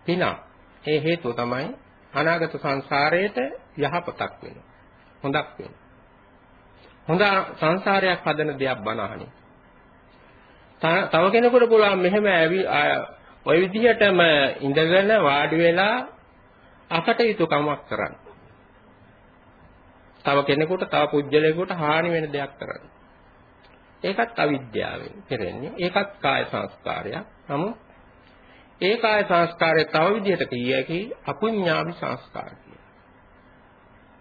පිනා ඒ හේතුව තමයි අනාගත සංසාරයට යහපතක් වෙනවා. හොඳක් වෙනවා. හොඳ සංසාරයක් හදන දෙයක් බනහනේ. තව කෙනෙකුට පුළුවන් මෙහෙම ওই විදිහටම ඉඳගෙන වාඩි වෙලා අකටයුතු කමක් කරන්න. තව කෙනෙකුට තව පුජ්‍යලයකට හානි වෙන දෙයක් කරන්න. ඒකත් අවිද්‍යාවෙන් කෙරෙන්නේ. ඒකත් කාය සංස්කාරයක්. නමුත් ඒ කාය සංස්කාරය තව විදිහට කියකි අපුඤ්ඤාවි සංස්කාර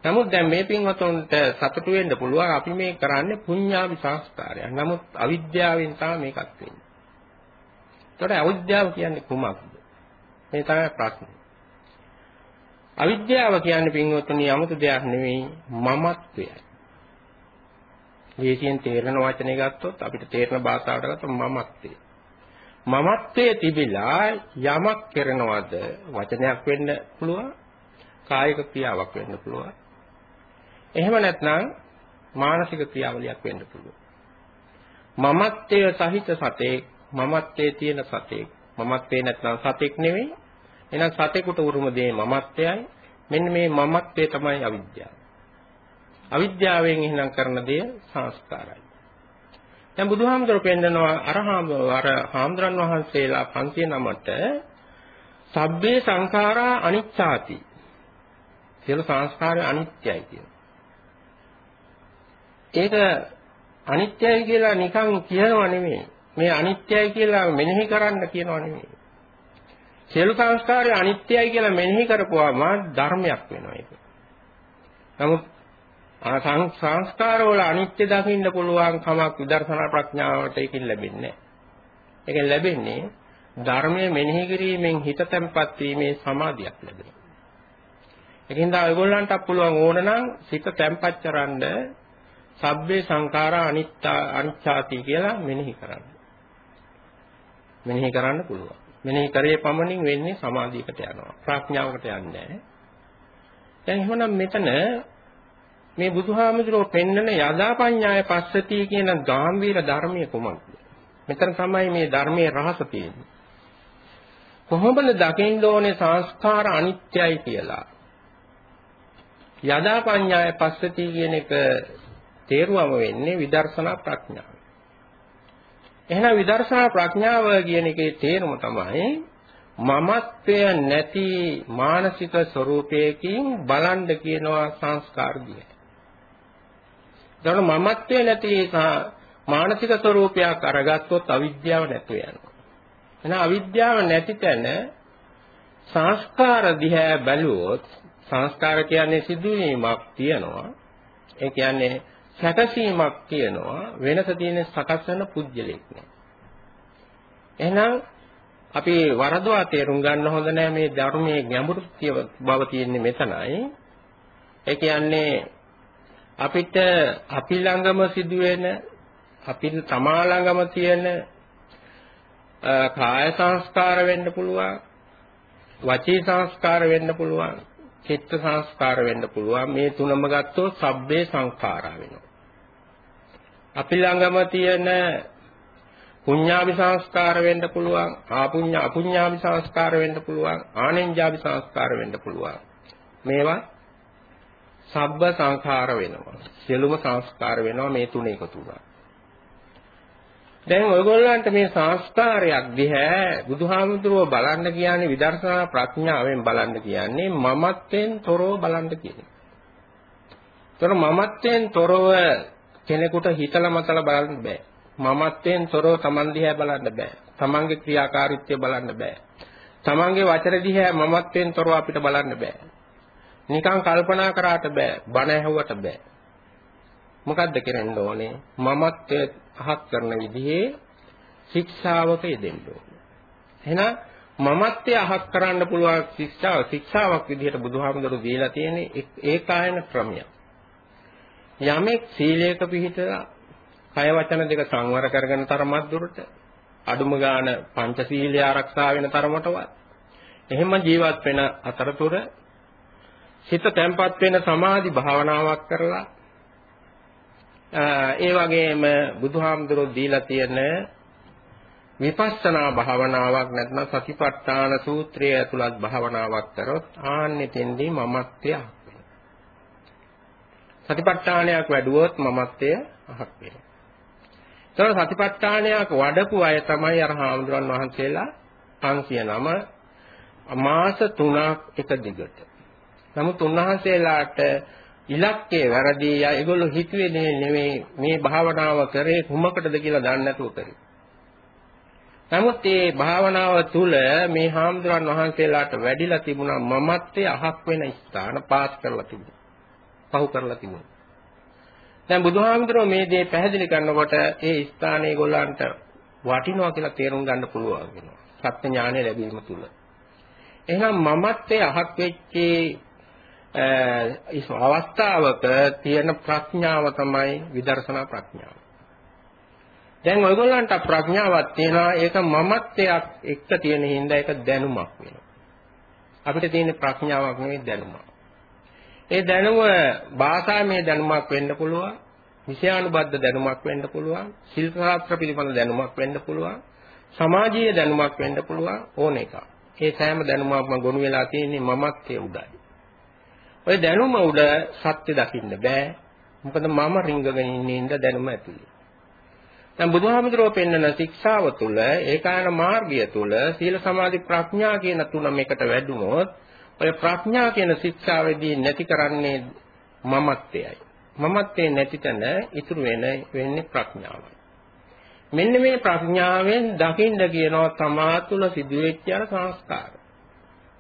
නමුත් දැන් මේ පින්වතුන්ට සතුටු වෙන්න පුළුවන් අපි මේ කරන්නේ පුඤ්ඤාවි සංස්කාරයක්. නමුත් අවිද්‍යාවෙන් තමයි මේකත් වෙන්නේ. ඒතකොට අවිද්‍යාව කියන්නේ කුමක්ද? මේ තමයි ප්‍රශ්නේ. අවිද්‍යාව කියන්නේ පින්වතුනි 아무තු දෙයක් නෙවෙයි මමත්වයයි. විශේෂයෙන් තේරෙන වචනේ ගත්තොත් අපිට තේරෙන භාෂාවට ගත්තොත් මමත්වය. මමත්වයේ තිබිලා යමක් කරනවද වචනයක් වෙන්න පුළුවන් කායික ක්‍රියාවක් වෙන්න පුළුවන් එහෙම නැත්නම් මානසික ක්‍රියාවලියක් වෙන්න පුළුවන්. මමත්වයේ සහිත සතෙක් මමත්වයේ තියෙන සතෙක්. මමත්වේ නැත්නම් සතෙක් නෙවෙයි. එහෙනම් සතෙකුට උරුම දේ මමත්වයයි. මෙන්න මේ මමත්වයේ තමයි අවිද්‍යාව. අවිද්‍යාවෙන් එහෙනම් කරන දේ සංස්කාරයි. දැන් බුදුහාමුදුරුවෝ පෙන්නනවා අර අර හාමුදුරන් වහන්සේලා 509ට සබ්බේ සංඛාරා අනිච්චාති. සියලු සංස්කාර අනිත්‍යයි කියන. ඒක අනිත්‍යයි කියලා නිකන් කියනවා නෙමෙයි. මේ අනිත්‍යයි කියලා මෙනෙහි කරන්න කියනවා නෙමෙයි. සියලු සංස්කාරය අනිත්‍යයි කියලා මෙනෙහි කරපුවාම ධර්මයක් වෙනවා ඒක. නමුත් සංස්කාර වල අනිත්‍ය දකින්න පුළුවන් කමක් විදර්ශනා ප්‍රඥාවට ඒකෙන් ලැබෙන්නේ නැහැ. ඒකෙන් ලැබෙන්නේ ධර්මයේ මෙනෙහි කිරීමෙන් හිත තැම්පත් වීමේ සමාධියක් ලැබෙනවා. ඒකින්ද ඔයගොල්ලන්ට පුළුවන් ඕන නම් සිත තැම්පත් කරන්න සබ්බේ සංඛාරා අනිත්තා අනිච්ඡාති කියලා මෙනෙහි කරන්න. මෙනෙහි කරන්න පුළුවන්. මෙනෙහි කරේ පමණින් වෙන්නේ සමාධියකට යනවා. ප්‍රඥාවකට යන්නේ නැහැ. දැන් එහෙනම් මෙතන මේ බුදුහාමුදුරුවෝ පෙන්නන යදාපඤ්ඤාය පස්සති කියන ගාම්භීර ධර්මයේ කොමක්ද? මෙතන තමයි මේ ධර්මයේ රහස තියෙන්නේ. කොහොමද දකින්න ඕනේ සංස්කාර අනිත්‍යයි කියලා? යදාපඤ්ඤාය පස්සති කියන එක තේරුවම වෙන්නේ විදර්ශනා ප්‍රඥාව. එහෙනම් විදර්ශනා ප්‍රඥාව කියන එකේ තේරුම තමයි මමත්වය නැති මානසික ස්වરૂපයකින් බලන්න කියනවා සංස්කාර දිහා. එතකොට මමත්වයේ නැති මානසික ස්වરૂපයක් අරගත්තොත් අවිද්‍යාව නැතු වෙනවා. එහෙනම් අවිද්‍යාව නැති තැන සංස්කාර දිහා බැලුවොත් සංස්කාර කියන්නේ සිදුවීමක් තියෙනවා. ඒ කියන්නේ සැකසීමක් තියෙනවා. වෙනස තියෙන සකස් වෙන පුජ්‍යලෙක් නෑ. එහෙනම් අපි වරදවා තේරුම් ගන්න හොඳ නෑ මේ ධර්මයේ ගැඹුරු බව තියෙන්නේ මෙතනයි. ඒ කියන්නේ අපිට අපි ළඟම සිදුවෙන අපි තමා ළඟම තියෙන කාය සංස්කාර වෙන්න පුළුවන් වචී සංස්කාර වෙන්න පුළුවන් චිත්ත සංස්කාර වෙන්න පුළුවන් මේ තුනම ගත්තොත් සබ්බේ සංඛාරා වෙනවා අපි ළඟම තියෙන පුඤ්ඤාභි සංස්කාර වෙන්න පුළුවන් ආපුඤ්ඤ අපුඤ්ඤාභි සංස්කාර වෙන්න පුළුවන් ආනෙන්ජාභි සංස්කාර වෙන්න පුළුවන් මේවා සබ්බ සංඛාර වෙනවා. සියලුම සංස්කාර වෙනවා මේ තුන එකතු වුණා. දැන් ඔයගොල්ලන්ට මේ සංස්කාරයක් දිහා බුදුහාමුදුරුවෝ බලන්න කියන්නේ විදර්ශනා ප්‍රඥාවෙන් බලන්න කියන්නේ මමත්වෙන් තොරව බලන්න කියන්නේ. ඒතර මමත්වෙන් තොරව කෙනෙකුට හිතලා මතලා බලන්න බෑ. මමත්වයෙන් තොරව Taman දිහා බලන්න බෑ. Tamanගේ ක්‍රියාකාරීත්වය බලන්න බෑ. Tamanගේ වචන දිහා මමත්වයෙන් තොරව අපිට බලන්න බෑ. නිකන් කල්පනා කරාට බෑ. බණ ඇහුවට බෑ. මොකද්ද කරන්න ඕනේ? මමත්වයේ අහක් කරන විදිහේ ශික්ෂාවක යෙදෙන්න ඕනේ. එහෙනම් මමත්වයේ අහක් කරන්න පුළුවන් ශික්ෂාව ශික්ෂාවක් විදිහට බුදුහාමුදුරු දීලා තියෙන්නේ ඒකායන ක්‍රමයක්. යමෙක් සීලයක පිහිටලා කය වචන දෙක සංවර කරගෙන තරමක් දුරට අඩුම ගාන පංචශීලය ආරක්ෂා වෙන තරමටවත් එහෙම ජීවත් වෙන අතරතුර සිත තැම්පත් වෙන සමාධි භාවනාවක් කරලා ඒ වගේම බුදුහාමුදුරුවෝ දීලා තියෙන විපස්සනා භාවනාවක් නැත්නම් සතිපට්ඨාන සූත්‍රය ඇතුළත් භාවනාවක් කරොත් ආන්නෙතෙන්දී මමත්වය සතිපට්ඨානයක් වැඩුවොත් මමත්වය අහක් වෙනවා. ඒතකොට සතිපට්ඨානයක් වඩපු අය තමයි අර හාමුදුරන් වහන්සේලා 509 මාස 3ක් එක දිගට. නමුත් උන්වහන්සේලාට ඉලක්කේ වැරදි. ඒගොල්ලෝ හිතුවේ නෙමෙයි මේ භාවනාව කරේ කුමකටද කියලා දන්නේ නැතුව කරේ. නමුත් මේ භාවනාව තුළ මේ හාමුදුරන් වහන්සේලාට වැඩිලා තිබුණා මමත්වයේ අහක් වෙන ස්ථාන පාස් කරලා තිබුණා. පහු කරලා තිබුණා. දැන් බුදුහාමුදුරුවෝ මේ දේ පැහැදිලි කරනකොට ඒ ස්ථානයේ ගොල්ලන්ට වටිනවා කියලා තේරුම් ගන්න පුළුවන් වෙනවා. සත්‍ය ඥානය ලැබීම තුළ. එහෙනම් මමත්වයේ අහක් වෙච්චේ අවස්ථාවක තියෙන ප්‍රඥාව තමයි විදර්ශනා ප්‍රඥාව. දැන් ඔයගොල්ලන්ට ප්‍රඥාවක් තියෙනවා ඒක මමත්වයක් එක්ක තියෙන හින්දා ඒක දැනුමක් වෙනවා. අපිට තියෙන ප්‍රඥාවක් නෙවෙයි දැනුමක්. ඒ දැනුම භාෂාමය දැනුමක් වෙන්න පුළුවන්, විෂයානුබද්ධ දැනුමක් වෙන්න පුළුවන්, ශිල්ප ශාස්ත්‍ර පිළිබඳ දැනුමක් වෙන්න පුළුවන්, සමාජීය දැනුමක් වෙන්න පුළුවන් ඕන එකක්. ඒ සෑම දැනුමක්ම ගොනු වෙලා තියෙන්නේ මමත්වයේ උඩයි. ඔය දැනුම උඩ සත්‍ය දකින්න බෑ. මොකද මම රිංගගෙන ඉන්නේ ඉඳ දැනුම ඇතුලේ. දැන් බුදුහාමුදුරුවෝ පෙන්වන ශික්ෂාව තුළ ඒකායන මාර්ගය තුළ සීල සමාධි ප්‍රඥා කියන තුනම එකට වැඩුණොත් ඔය ප්‍රඥා කියන ශික්ෂාවේදී නැති කරන්නේ මමත්වයයි. මමත්වේ නැති තැන ඉතුරු වෙන වෙන්නේ ප්‍රඥාවයි. මෙන්න මේ ප්‍රඥාවෙන් දකින්න කියනවා තමා තුළ සිදුවෙච්ච අර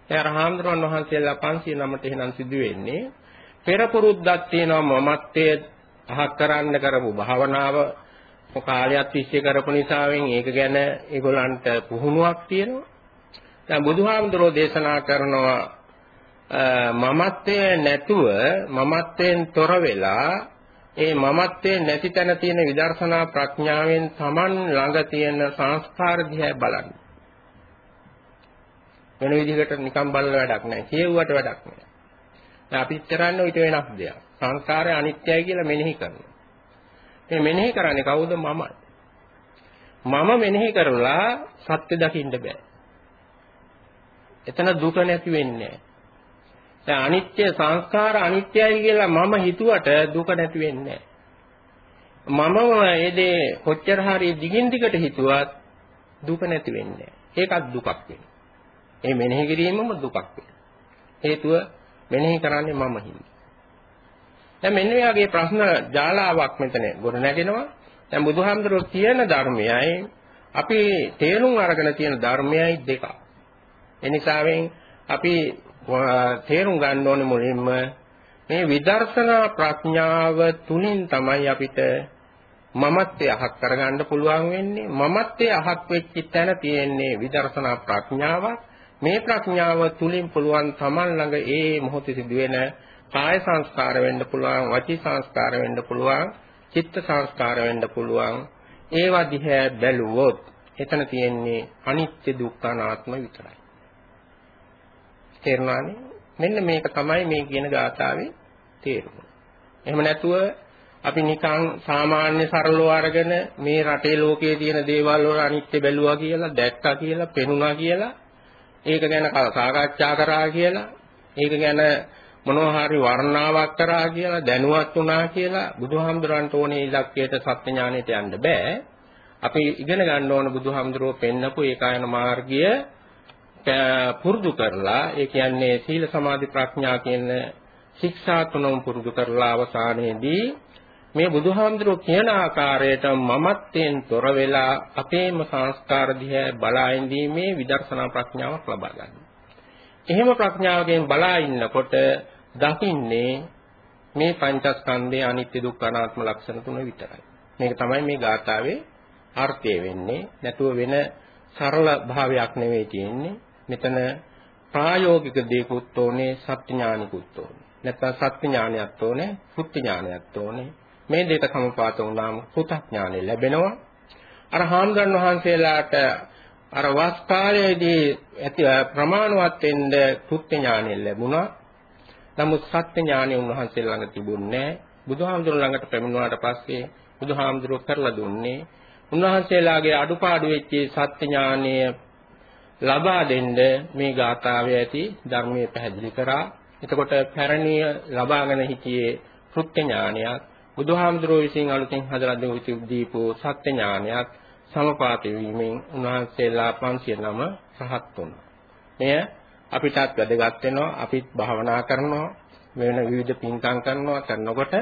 සංස්කාර. ඒ අරහාම්දුරන් වහන්සේලා 509ට එහෙනම් සිදු වෙන්නේ පෙර පුරුද්දක් තියෙනවා මමත්වයේ අහක් කරන්න කරපු භාවනාව කාලයක් තිස්සේ කරපු නිසාවෙන් ඒක ගැන ඒගොල්ලන්ට පුහුණුවක් තියෙනවා. දැන් බුදුහාමුදුරෝ දේශනා කරනවා මමත්වයේ නැතුව මමත්වයෙන් තොර වෙලා ඒ මමත්වයේ නැති තැන තියෙන විදර්ශනා ප්‍රඥාවෙන් Taman ළඟ තියෙන සංස්කාර දිහා බලන්න. වෙන විදිහකට නිකන් බලලා වැඩක් නැහැ. කියුවට වැඩක් නැහැ. දැන් අපි කරන්නේ ඊට වෙනස් දෙයක්. සංස්කාරය අනිත්‍යයි කියලා මෙනෙහි කරනවා. මේ මෙනෙහි කරන්නේ කවුද මමයි. මම මෙනෙහි කරලා සත්‍ය දකින්න බෑ. එතන දුක නැති වෙන්නේ දැන් අනිත්‍ය සංස්කාර අනිත්‍යයි කියලා මම හිතුවට දුක නැති වෙන්නේ මමම ඒ දේ කොච්චර හරි දිගින් දිගට හිතුවත් දුක නැති වෙන්නේ ඒකත් දුකක් වෙනවා. ඒ මෙනෙහි කිරීමම දුකක් වෙනවා. හේතුව මෙනෙහි කරන්නේ මම හින්දා. දැන් මෙන්න මේ වගේ ප්‍රශ්න ජාලාවක් මෙතන ගොඩ නැගෙනවා. දැන් බුදුහාමුදුරුවෝ කියන ධර්මයයි අපි තේරුම් අරගෙන තියෙන ධර්මයයි දෙකක්. එනිසාවෙන් අපි තේරුම් ගන්න ඕනේ මුලින්ම මේ විදර්ශනා ප්‍රඥාව තුලින් තමයි අපිට මමත්වයේ අහක් කරගන්න පුළුවන් වෙන්නේ මමත්වයේ අහක් වෙච්ච තැන තියෙන්නේ විදර්ශනා ප්‍රඥාවක් මේ ප්‍රඥාව තුලින් පුළුවන් Taman ළඟ ඒ මොහොතේ සිදුවෙන කාය සංස්කාර වෙන්න පුළුවන් වචී සංස්කාර වෙන්න පුළුවන් චිත්ත සංස්කාර වෙන්න පුළුවන්. ඒවා දිහා බැලුවොත් එතන තියෙන්නේ අනිත්‍ය දුක්ඛ අනාත්ම විතරයි. තේරුණානේ? මෙන්න මේක තමයි මේ කියන ගාථාවේ තේරුම. එහෙම නැතුව අපි නිකන් සාමාන්‍ය සරලව අරගෙන මේ රටේ ලෝකයේ තියෙන දේවල් වල අනිත්‍ය බැලුවා කියලා දැක්කා කියලා පෙනුණා කියලා ඒක ගැන සාකච්ඡා කරා කියලා ඒක ගැන මොනවා හරි වර්ණාවක් කරා කියලා දැනුවත් වුණා කියලා බුදුහාමුදුරන්ට ඕනේ ඉලක්කයට සත්‍ය ඥානෙට යන්න බෑ. අපි ඉගෙන ගන්න ඕන බුදුහාමුදුරුවෝ පෙන්නපු ඒකායන මාර්ගය පුරුදු කරලා ඒ කියන්නේ සීල සමාධි ප්‍රඥා කියන ශික්ෂා තුනම පුරුදු කරලා අවසානයේදී මේ බුදුහාමුදුරුවෝ කියන ආකාරයට මමත්වයෙන් තොර වෙලා අපේම සංස්කාර දිහා බලා ඉඳීමේ විදර්ශනා ප්‍රඥාවක් ලබා ගන්න. එහෙම ප්‍රඥාවකින් බලා ඉන්නකොට දකින්නේ මේ පංචස්කන්ධයේ අනිත්‍ය දුක්ඛ අනාත්ම ලක්ෂණ තුන විතරයි. මේක තමයි මේ ගාථාවේ අර්ථය වෙන්නේ. නැතුව වෙන සරල භාවයක් නෙවෙයි තියෙන්නේ. මෙතන ප්‍රායෝගික දේකුත් ඕනේ සත්‍ය ඥානිකුත් ඕනේ. නැත්නම් සත්‍ය ඥානයක් ඕනේ, සුත්ති ඥානයක් ඕනේ. මේ දෙක සමපාත වුණාම පෘථග්ඥානෙ ලැබෙනවා. අර හාමුදුරන් වහන්සේලාට අර වස් කාලයේදී ඇති ප්‍රමාණවත් වෙන්න සුත්ති ඥානෙ ලැබුණා. නමුත් සත්‍ය ඥානෙ උන්වහන්සේ ළඟ තිබුණේ නැහැ. බුදුහාමුදුරුවෝ ළඟට පැමිණුවාට පස්සේ බුදුහාමුදුරුවෝ කරලා දුන්නේ උන්වහන්සේලාගේ අඩුපාඩු වෙච්ච සත්‍ය ඥානය ලබා දෙන්න මේ ගාථාවේ ඇති ධර්මයේ පැහැදිලි කරා. එතකොට පැරණිය ලබාගෙන හිටියේ කෘත්‍ය ඥානයක් බුදුහාමුදුරුවෝ විසින් අලුතෙන් හදලා දීපු සත්‍ය ඥානයක් සමපාත වීමෙන් උන්වහන්සේලා 509 රහත් වුණා. මෙය අපිටත් වැදගත් වෙනවා. අපිත් භාවනා කරනවා. වෙන විවිධ පින්කම් කරනවා කරනකොට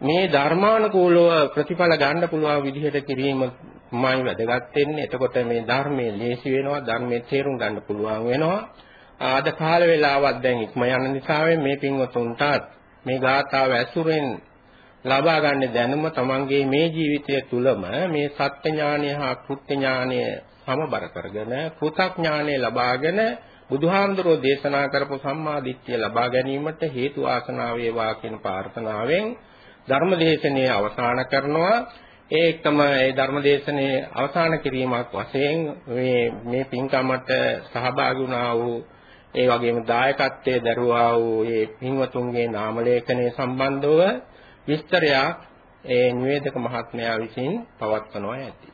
මේ ධර්මානුකූලව ප්‍රතිඵල ගන්න පුළුවන් විදිහට කිරීමයි වැදගත් වෙන්නේ. එතකොට මේ ධර්මයේ ලේසි වෙනවා, ධර්මයේ තේරුම් ගන්න පුළුවන් වෙනවා. ආද කාල වේලාවක් දැන් ඉක්ම යන නිසා මේ පින්වතුන්ටත් මේ ගාථාව ඇසුරෙන් ලබා ගන්න දැනුම තමන්ගේ මේ ජීවිතය තුළම මේ සත්‍ය ඥානය හා කෘත්‍ය ඥානය සමබර කරගෙන කෘතඥානය ලබාගෙන බුදුහාමුදුරෝ දේශනා කරපු සම්මා දිට්ඨිය ලබා ගැනීමට හේතු ආසනාව වේවා කියන ප්‍රාර්ථනාවෙන් ධර්මදේශනයේ අවසන් කරනවා. ඒ එක්කම ඒ ධර්මදේශනයේ අවසන් කිරීමක් වශයෙන් මේ මේ පින්කමට සහභාගී වුණා වූ ඒ වගේම දායකත්වයේ දරුවා වූ මේ පින්වතුන්ගේ නාම ලේඛනයේ සම්බන්ධව විස්තරයක් ඒ නිවේදක මහත්මයා විසින් පවත්වනවා ඇති.